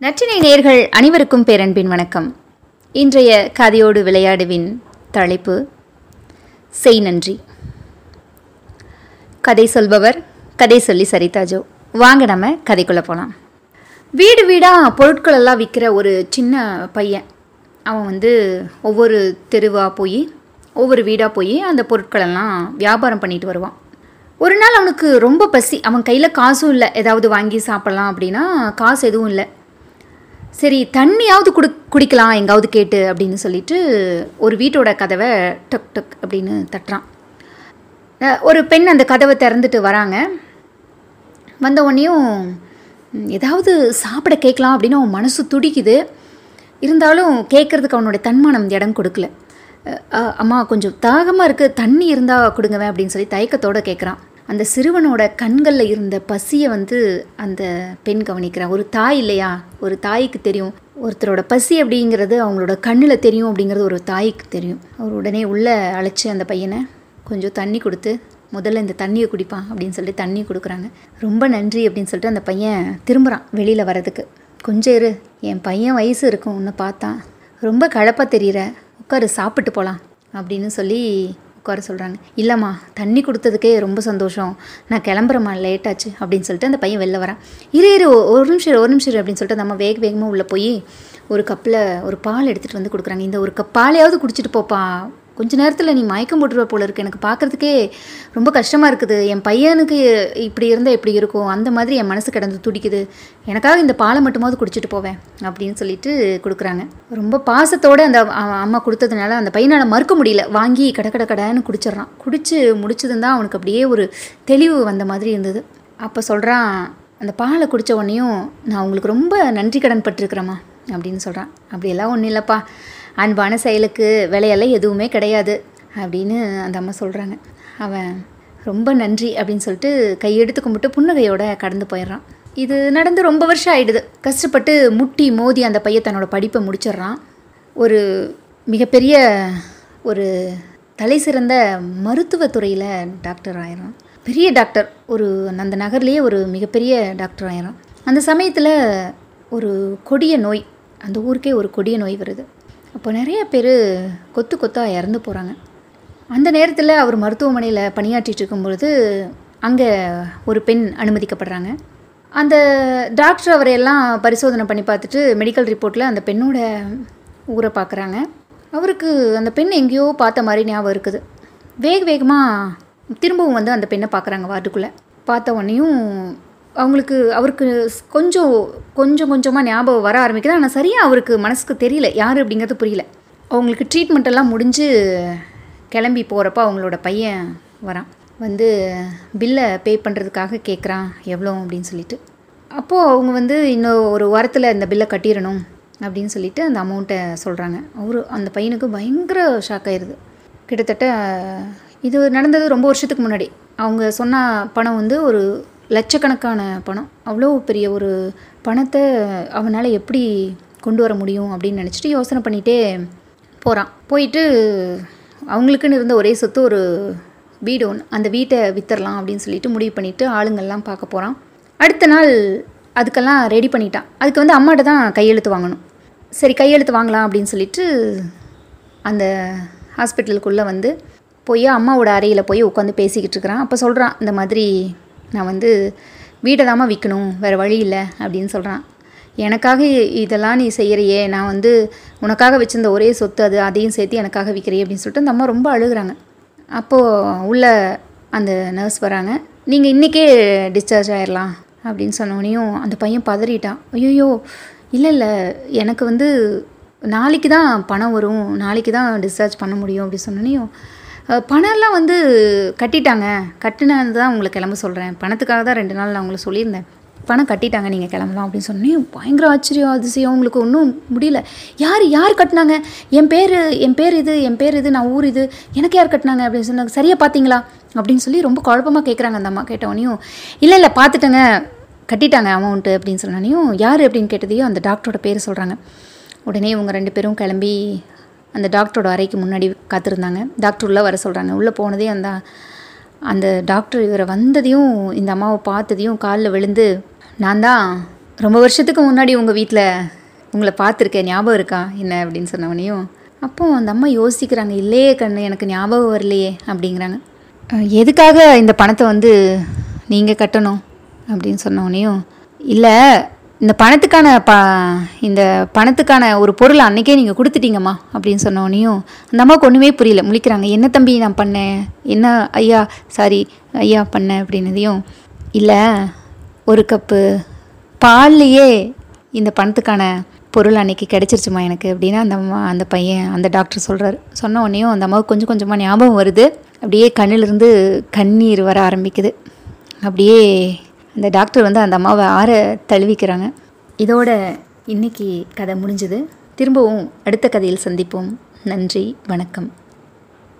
நற்றினை நேர்கள் அனைவருக்கும் பேரன்பின் வணக்கம். இன்றைய கதையோடு விளையாடுவின் தலைப்பு செய் நன்றி. கதை சொல்பவர் கதை சொல்லி சரிதாஜோ வாங்க நம்ம கதைக்குள்ளே போகலாம் வீடு வீடாக பொருட்களெல்லாம் விற்கிற ஒரு சின்ன பையன். அவன் வந்து ஒவ்வொரு தெருவாக போய் ஒவ்வொரு வீடாக போய் அந்த பொருட்களெல்லாம் வியாபாரம் பண்ணிட்டு வருவான். ஒரு நாள் அவனுக்கு ரொம்ப பசி. அவன் கையில் காசும் இல்லை. ஏதாவது வாங்கி சாப்பிட்லாம் அப்படின்னா காசு எதுவும் இல்லை. சரி தண்ணியாவது குடு குடிக்கலாம் எங்காவது கேட்டு அப்படின்னு சொல்லிட்டு ஒரு வீட்டோட கதவை டக் டக் அப்படின்னு தட்டுறான். ஒரு பெண் அந்த கதவை திறந்துட்டு வராங்க. வந்த உடனேயும் ஏதாவது சாப்பிட கேட்கலாம் அப்படின்னு அவன் மனசு துடிக்குது. இருந்தாலும் கேட்குறதுக்கு அவனுடைய தன்மானம் இடம் கொடுக்கல. அம்மா கொஞ்சம் தாகமாக இருக்குது தண்ணி இருந்தால் கொடுங்கவேன் அப்படின்னு சொல்லி தயக்கத்தோடு கேட்குறான். அந்த சிறுவனோட கண்களில் இருந்த பசியை வந்து அந்த பெண் கவனிக்கிறான் ஒரு தாய் இல்லையா? ஒரு தாய்க்கு தெரியும். ஒருத்தரோட பசி அப்படிங்கிறது அவங்களோட கண்ணில் தெரியும் அப்படிங்கிறது ஒரு தாய்க்கு தெரியும். அவர் உடனே உள்ளே அழைச்சி அந்த பையனை கொஞ்சம் தண்ணி கொடுத்து முதல்ல இந்த தண்ணியை குடிப்பான் அப்படின்னு சொல்லிட்டு தண்ணி கொடுக்குறாங்க. ரொம்ப நன்றி அப்படின்னு சொல்லிட்டு அந்த பையன் திரும்புகிறான் வெளியில் வரதுக்கு கொஞ்சம் இரு. என் பையன் வயசு இருக்கும். உன்னை பார்த்தான் ரொம்ப கழப்பாக தெரியுற. உட்காரு சாப்பிட்டு போகலாம் அப்படின்னு சொல்லி உட்கார சொல்கிறாங்க இல்லைம்மா தண்ணி கொடுத்ததுக்கே ரொம்ப சந்தோஷம். நான் கிளம்புறம்மா லேட் ஆச்சு அப்படின்னு சொல்லிட்டு அந்த பையன் வெளில வரான். இரு இரு ஒரு நிமிஷம் ஒரு நிமிஷம் அப்படின்னு சொல்லிட்டு நம்ம வேக வேகமாக உள்ளே போய் ஒரு கப்பில் ஒரு பால் எடுத்துகிட்டு வந்து கொடுக்குறாங்க. இந்த ஒரு கப் பாலையாவது குடிச்சிட்டு போப்பா கொஞ்ச நேரத்தில் நீ மயக்கம் போட்டுருவ போல இருக்கு. எனக்கு பார்க்குறதுக்கே ரொம்ப கஷ்டமாக இருக்குது. என் பையனுக்கு இப்படி இருந்தால் எப்படி இருக்கும்? அந்த மாதிரி என் மனசு கிடந்து துடிக்குது. எனக்காக இந்த பாலை மட்டுமாவது குடிச்சிட்டு போவேன் அப்படின்னு சொல்லிட்டு கொடுக்குறாங்க. ரொம்ப பாசத்தோடு அந்த அம்மா கொடுத்ததுனால அந்த பையனால் மறுக்க முடியல. வாங்கி கட கட கடன்னு குடிச்சிடுறான். குடிச்சு முடிச்சதும் தான் அவனுக்கு அப்படியே ஒரு தெளிவு வந்த மாதிரி இருந்தது. அப்போ சொல்கிறான் அந்த பாலை குடித்த உடனேயும் நான் உங்களுக்கு ரொம்ப நன்றி கடன் பட்டிருக்கிறேம்மா அப்படின்னு சொல்கிறான் அப்படியெல்லாம் ஒன்றும் இல்லைப்பா. அன்பான செயலுக்கு விலையெல்லாம் எதுவுமே கிடையாது அப்படின்னு அந்த அம்மா சொல்கிறாங்க அவன் ரொம்ப நன்றி அப்படின்னு சொல்லிட்டு கையெடுத்து கும்பிட்டு புன்னகையோட கடந்து போயிடுறான். இது நடந்து ரொம்ப வருஷம் ஆயிடுது. கஷ்டப்பட்டு முட்டி மோதி அந்த பையன் தன்னோட படிப்பை முடிச்சிடுறான். ஒரு மிகப்பெரிய ஒரு தலை சிறந்த மருத்துவத்துறையில் டாக்டர் ஆயிடுறான். பெரிய டாக்டர். ஒரு அந்த நகர்லேயே ஒரு மிகப்பெரிய டாக்டர் ஆயிடுறான். அந்த சமயத்தில் ஒரு கொடிய நோய் அந்த ஊருக்கே ஒரு கொடிய நோய் வருது. அப்போ நிறைய பேர் கொத்து கொத்தாக இறந்து போகிறாங்க அந்த நேரத்தில் அவர் மருத்துவமனையில் பணியாற்றிட்டு இருக்கும்பொழுது அங்கே ஒரு பெண் அனுமதிக்கப்படுறாங்க. அந்த டாக்டர் அவரையெல்லாம் பரிசோதனை பண்ணி பார்த்துட்டு மெடிக்கல் ரிப்போர்ட்டில் அந்த பெண்ணோட ஊரை பார்க்குறாங்க அவருக்கு அந்த பெண் எங்கேயோ பார்த்த மாதிரி ஞாபகம் இருக்குது. வேக வேகமாக திரும்பவும் வந்து அந்த பெண்ணை பார்க்குறாங்க வார்டுக்குள்ளே. பார்த்த உடனேயும் அவங்களுக்கு அவருக்கு கொஞ்சம் கொஞ்சம் கொஞ்சமாக ஞாபகம் வர ஆரம்பிக்குது. ஆனால் சரியாக அவருக்கு மனசுக்கு தெரியல. யார் அப்படிங்கிறது புரியல. அவங்களுக்கு ட்ரீட்மெண்ட் எல்லாம் முடிஞ்சு கிளம்பி போகிறப்ப அவங்களோட பையன் வரான். வந்து பில்லை பே பண்ணுறதுக்காக கேட்குறான் எவ்வளோ அப்படின்னு சொல்லிட்டு. அப்போது அவங்க வந்து இன்னும் ஒரு வாரத்தில் இந்த பில்லை கட்டிடணும் அப்படின்னு சொல்லிட்டு அந்த அமௌண்ட்டை சொல்கிறாங்க அவரு அந்த பையனுக்கு பயங்கர ஷாக் ஆயிடுது கிட்டத்தட்ட இது நடந்தது ரொம்ப வருஷத்துக்கு முன்னாடி. அவங்க சொன்ன பணம் வந்து ஒரு லட்சக்கணக்கான பணம். அவ்வளோ பெரிய ஒரு பணத்தை அவனால் எப்படி கொண்டு வர முடியும் அப்படின்னு நினச்சிட்டு யோசனை பண்ணிகிட்டே போகிறான் போயிட்டு அவங்களுக்குன்னு இருந்த ஒரே சொத்து ஒரு வீடு ஒன்று அந்த வீட்டை வித்தரலாம் அப்படின்னு சொல்லிட்டு முடிவு பண்ணிவிட்டு ஆளுங்கள்லாம் பார்க்க போகிறான் அடுத்த நாள் அதுக்கெல்லாம் ரெடி பண்ணிட்டான். அதுக்கு வந்து அம்மாட்ட தான் கையெழுத்து வாங்கணும். சரி கையெழுத்து வாங்கலாம் அப்படின்னு சொல்லிட்டு அந்த ஹாஸ்பிட்டலுக்குள்ளே வந்து போய் அம்மாவோட அறையில் போய் உட்காந்து பேசிக்கிட்டு இருக்கிறான். அப்போ சொல்கிறான் இந்த மாதிரி நான் வந்து வீட்டை தாம்மா விற்கணும் வேறு வழி இல்லை அப்படின்னு சொல்கிறான் எனக்காக இதெல்லாம் நீ செய்கிறியே நான் வந்து உனக்காக வச்சிருந்த ஒரே சொத்து அது அதையும் சேர்த்து எனக்காக விற்கிறே அப்படின்னு சொல்லிட்டு அந்த அம்மா ரொம்ப அழுகுறாங்க. அப்போது உள்ள அந்த நர்ஸ் வராங்க. நீங்கள் இன்றைக்கே டிஸ்சார்ஜ் ஆயிடலாம் அப்படின்னு சொன்னோடனையும் அந்த பையன் பதறிட்டான். ஐயோயோ இல்லை இல்லை எனக்கு வந்து நாளைக்கு தான் பணம் வரும் நாளைக்கு தான் டிஸ்சார்ஜ் பண்ண முடியும் அப்படி சொன்னோனையும் பணம்லாம் வந்து கட்டிட்டாங்க. கட்டினது தான் உங்களை கிளம்ப சொல்கிறேன் பணத்துக்காக தான் ரெண்டு நாள் நான் உங்களுக்கு சொல்லியிருந்தேன். பணம் கட்டிட்டாங்க நீங்கள் கிளம்பலாம் அப்படின்னு சொன்னேன் பயங்கர ஆச்சரியம் அதிசயம். உங்களுக்கு ஒன்றும் முடியல. யார் யார் கட்டினாங்க? என் பேர் என் பேர் இது என் பேர் இது நான் ஊர் இது. எனக்கு யார் கட்டினாங்க அப்படின்னு சொன்னாங்க சரியாக பார்த்தீங்களா அப்படின்னு சொல்லி ரொம்ப குழப்பமாக கேட்குறாங்க அந்த அம்மா கேட்டவனையும் இல்லை இல்லை பார்த்துட்டேங்க கட்டிட்டாங்க அமௌண்ட்டு அப்படின்னு சொன்னானையும் யார் அப்படின்னு கேட்டதையும் அந்த டாக்டரோட பேர் சொல்கிறாங்க உடனே இவங்க ரெண்டு பேரும் கிளம்பி அந்த டாக்டரோட அறைக்கு முன்னாடி காத்திருந்தாங்க. டாக்டர் உள்ளே வர சொல்கிறாங்க உள்ளே போனதே அந்த அந்த டாக்டர் இவரை வந்ததையும் இந்த அம்மாவை பார்த்ததையும் காலில் விழுந்து நான் தான் ரொம்ப வருஷத்துக்கு முன்னாடி உங்கள் வீட்டில் உங்களை பார்த்துருக்கேன். ஞாபகம் இருக்கா? என்ன? அப்படின்னு சொன்னவனையும் அப்போ அந்த அம்மா யோசிக்கிறாங்க இல்லையே கண்ணு எனக்கு ஞாபகம் வரலையே அப்படிங்கிறாங்க. எதுக்காக இந்த பணத்தை வந்து நீங்கள் கட்டணும்? அப்படின்னு சொன்னவனையும் இல்லை இந்த பணத்துக்கான ப இந்த பணத்துக்கான ஒரு பொருளை அன்றைக்கே நீங்கள் கொடுத்துட்டீங்கம்மா அப்படின்னு சொன்னோடனையும் அந்த அம்மாவுக்கு ஒன்றுமே புரியல. முழிக்கிறாங்க என்ன தம்பி நான் பண்ணேன்? என்ன ஐயா சாரி ஐயா பண்ணேன் அப்படின்னதையும் இல்லை ஒரு கப்பு பால்லையே இந்த பணத்துக்கான பொருள் அன்றைக்கி கிடச்சிருச்சுமா எனக்கு? அப்படின்னா அந்த அம்மா அந்த பையன் அந்த டாக்டர் சொல்கிறார் சொன்ன உடனேயும் அந்த அம்மாவுக்கு கொஞ்சம் கொஞ்சமாக ஞாபகம் வருது. அப்படியே கண்ணிலிருந்து கண்ணீர் வர ஆரம்பிக்குது. அப்படியே அந்த டாக்டர் வந்து அந்த அம்மாவை ஆற தழுவிக்கிறாங்க. இதோட இன்னைக்கு கதை முடிஞ்சது. திரும்பவும் அடுத்த கதையில் சந்திப்போம். நன்றி வணக்கம்.